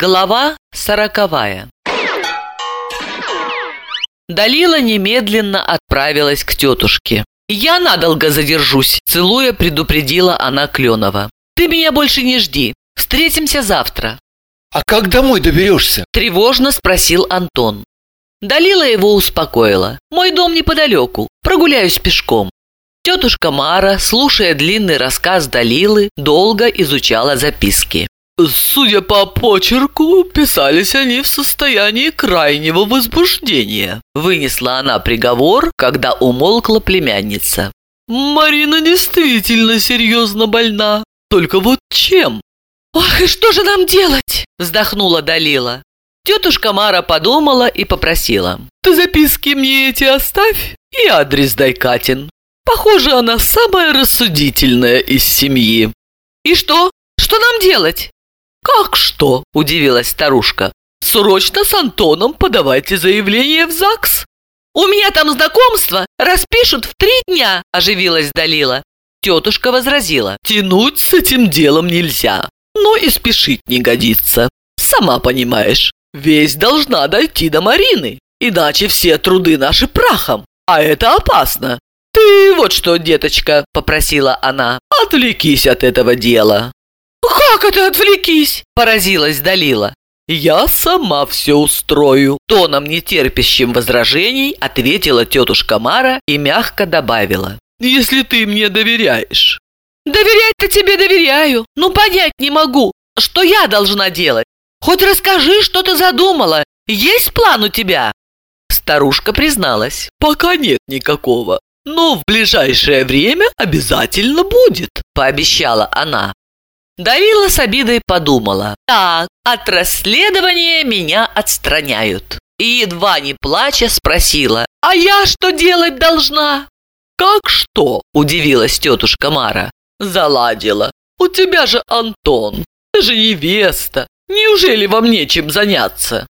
Глава сороковая Далила немедленно отправилась к тетушке. «Я надолго задержусь», – целуя предупредила она Кленова. «Ты меня больше не жди. Встретимся завтра». А как домой доберешься? Тревожно спросил Антон. Далила его успокоила. «Мой дом неподалеку. Прогуляюсь пешком». Тетушка Мара, слушая длинный рассказ Далилы, долго изучала записки. Судя по почерку, писались они в состоянии крайнего возбуждения. Вынесла она приговор, когда умолкла племянница. Марина действительно серьезно больна. Только вот чем? «Ох, и что же нам делать?» – вздохнула Далила. Тетушка Мара подумала и попросила. «Ты записки мне эти оставь и адрес дай Катин. Похоже, она самая рассудительная из семьи». «И что? Что нам делать?» «Как что?» – удивилась старушка. «Срочно с Антоном подавайте заявление в ЗАГС». «У меня там знакомство, распишут в три дня», – оживилась Далила. Тетушка возразила. «Тянуть с этим делом нельзя, но и спешить не годится. Сама понимаешь, весть должна дойти до Марины, иначе все труды наши прахом, а это опасно. Ты вот что, деточка, попросила она, отвлекись от этого дела. «Как это отвлекись?» – поразилась Далила. «Я сама все устрою», – тоном нетерпящим возражений ответила тетушка Мара и мягко добавила. «Если ты мне доверяешь». «Доверять-то тебе доверяю, но понять не могу, что я должна делать. Хоть расскажи, что ты задумала. Есть план у тебя?» Старушка призналась. «Пока нет никакого, но в ближайшее время обязательно будет», – пообещала она. Далила с обидой подумала. Так, от расследования меня отстраняют. И едва не плача спросила. А я что делать должна? Как что? Удивилась тетушка Мара. Заладила. У тебя же Антон. Ты же невеста. Неужели вам нечем заняться?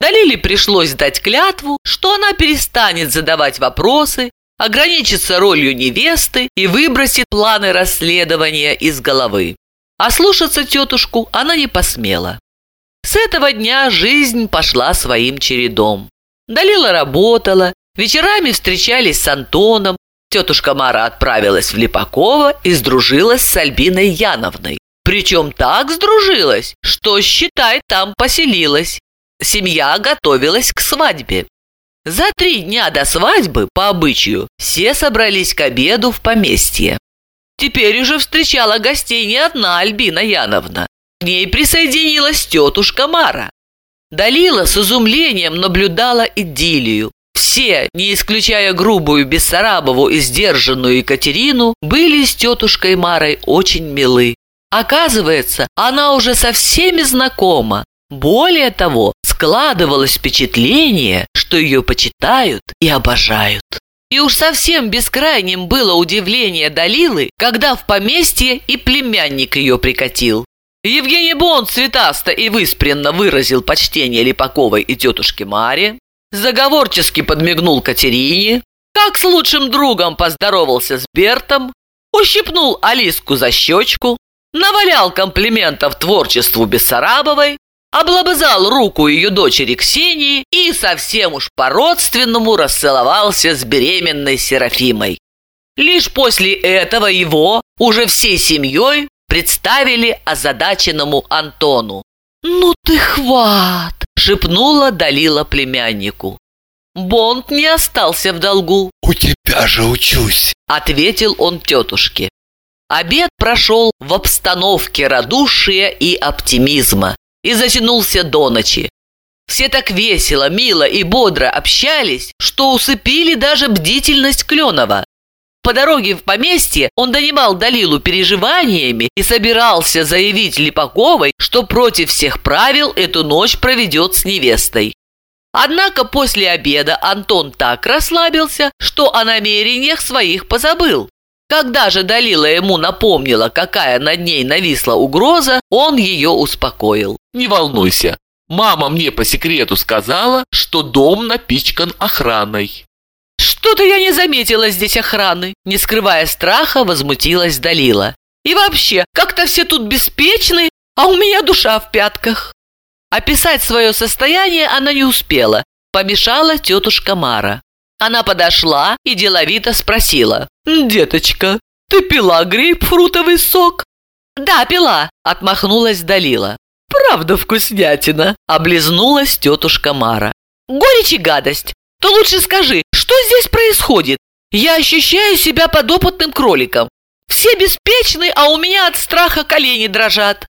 Далиле пришлось дать клятву, что она перестанет задавать вопросы, ограничится ролью невесты и выбросит планы расследования из головы. А слушаться тетушку она не посмела. С этого дня жизнь пошла своим чередом. Далила работала, вечерами встречались с Антоном, тетушка Мара отправилась в Липакова и сдружилась с Альбиной Яновной. Причем так сдружилась, что, считай, там поселилась. Семья готовилась к свадьбе. За три дня до свадьбы, по обычаю, все собрались к обеду в поместье. Теперь уже встречала гостей не одна Альбина Яновна. К ней присоединилась тетушка Мара. Далила с изумлением наблюдала идиллию. Все, не исключая грубую Бессарабову и сдержанную Екатерину, были с тетушкой Марой очень милы. Оказывается, она уже со всеми знакома. Более того, складывалось впечатление, что ее почитают и обожают. И уж совсем бескрайним было удивление Далилы, когда в поместье и племянник ее прикатил. Евгений Бон цветасто и выспренно выразил почтение Липаковой и тетушке Маре, заговорчески подмигнул Катерине, как с лучшим другом поздоровался с Бертом, ущипнул Алиску за щечку, навалял комплиментов творчеству Бессарабовой, облобызал руку ее дочери Ксении и совсем уж по-родственному расцеловался с беременной Серафимой. Лишь после этого его уже всей семьей представили озадаченному Антону. «Ну ты хват!» – шепнула Далила племяннику. Бонд не остался в долгу. «У тебя же учусь!» – ответил он тетушке. Обед прошел в обстановке радушия и оптимизма и затянулся до ночи. Все так весело, мило и бодро общались, что усыпили даже бдительность Кленова. По дороге в поместье он донимал Далилу переживаниями и собирался заявить Липаковой, что против всех правил эту ночь проведет с невестой. Однако после обеда Антон так расслабился, что о намерениях своих позабыл. Когда же Далила ему напомнила, какая над ней нависла угроза, он ее успокоил. «Не волнуйся, мама мне по секрету сказала, что дом напичкан охраной». «Что-то я не заметила здесь охраны», не скрывая страха, возмутилась Далила. «И вообще, как-то все тут беспечны, а у меня душа в пятках». Описать свое состояние она не успела. Помешала тетушка Мара. Она подошла и деловито спросила. «Деточка, ты пила грейпфрутовый сок?» «Да, пила», — отмахнулась Далила. «Правда вкуснятина», — облизнулась тетушка Мара. «Горечь и гадость. То лучше скажи, что здесь происходит? Я ощущаю себя подопытным кроликом. Все беспечны, а у меня от страха колени дрожат».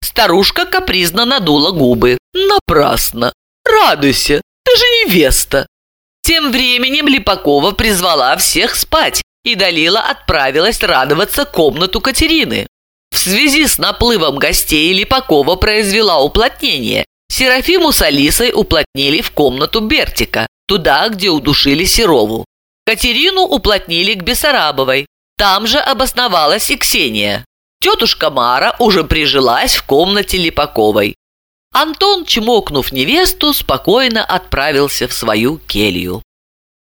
Старушка капризно надула губы. «Напрасно. Радуйся, ты же невеста!» Тем временем Липакова призвала всех спать, и Далила отправилась радоваться комнату Катерины. В связи с наплывом гостей Липакова произвела уплотнение. Серафиму с Алисой уплотнили в комнату Бертика, туда, где удушили Серову. Катерину уплотнили к Бессарабовой. Там же обосновалась и Ксения. Тетушка Мара уже прижилась в комнате Липаковой. Антон, чмокнув невесту, спокойно отправился в свою келью.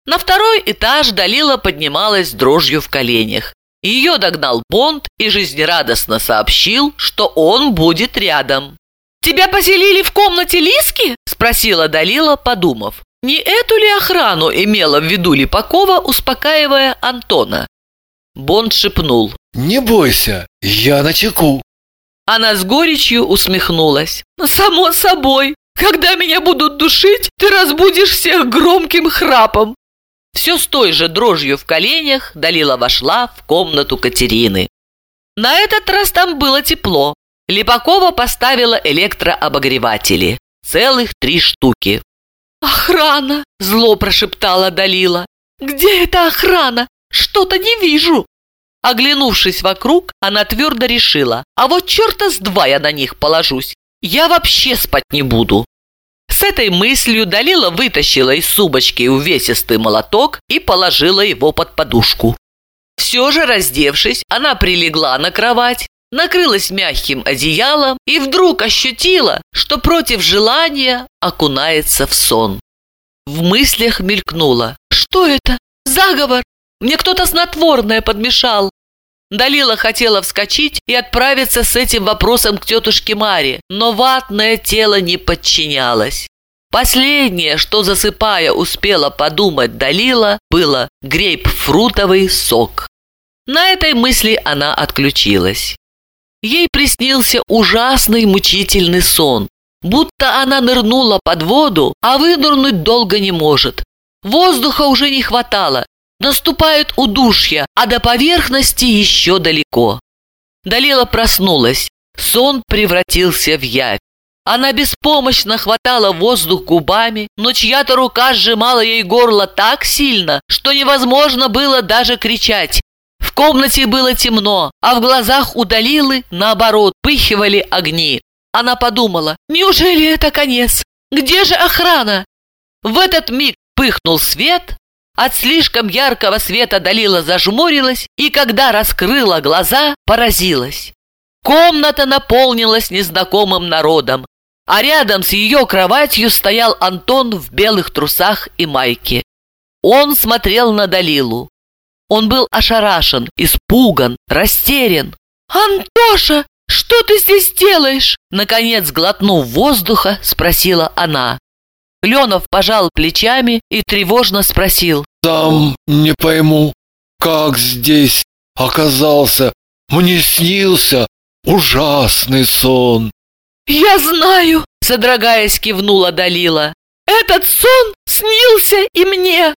На второй этаж Далила поднималась дрожью в коленях. Ее догнал Бонд и жизнерадостно сообщил, что он будет рядом. «Тебя поселили в комнате Лиски?» – спросила Далила, подумав. Не эту ли охрану имела в виду Липакова, успокаивая Антона? Бонд шепнул. «Не бойся, я на чеку». Она с горечью усмехнулась. «Само собой, когда меня будут душить, ты разбудишь всех громким храпом». Все с той же дрожью в коленях Далила вошла в комнату Катерины. На этот раз там было тепло. Липакова поставила электрообогреватели. Целых три штуки. «Охрана!» – зло прошептала Далила. «Где эта охрана? Что-то не вижу!» Оглянувшись вокруг, она твердо решила, а вот черта с два я на них положусь. Я вообще спать не буду. С этой мыслью Далила вытащила из сумочки увесистый молоток и положила его под подушку. Все же, раздевшись, она прилегла на кровать, накрылась мягким одеялом и вдруг ощутила, что против желания окунается в сон. В мыслях мелькнуло. «Что это? Заговор! Мне кто-то снотворное подмешал. Далила хотела вскочить и отправиться с этим вопросом к тетушке Маре, но ватное тело не подчинялось. Последнее, что засыпая успела подумать Далила, было грейпфрутовый сок. На этой мысли она отключилась. Ей приснился ужасный мучительный сон, будто она нырнула под воду, а вынырнуть долго не может. Воздуха уже не хватало, Наступает удушье, а до поверхности еще далеко. Далила проснулась. Сон превратился в явь. Она беспомощно хватала воздух губами, но чья-то рука сжимала ей горло так сильно, что невозможно было даже кричать. В комнате было темно, а в глазах у Далилы, наоборот, пыхивали огни. Она подумала, неужели это конец? Где же охрана? В этот миг пыхнул свет, от слишком яркого света Далила зажмурилась и, когда раскрыла глаза, поразилась. Комната наполнилась незнакомым народом, а рядом с ее кроватью стоял Антон в белых трусах и майке. Он смотрел на Далилу. Он был ошарашен, испуган, растерян. «Антоша, что ты здесь делаешь?» Наконец, глотнув воздуха, спросила она. Ленов пожал плечами и тревожно спросил. «Сам не пойму, как здесь оказался? Мне снился ужасный сон». «Я знаю», — содрогаясь, кивнула Далила. «Этот сон снился и мне».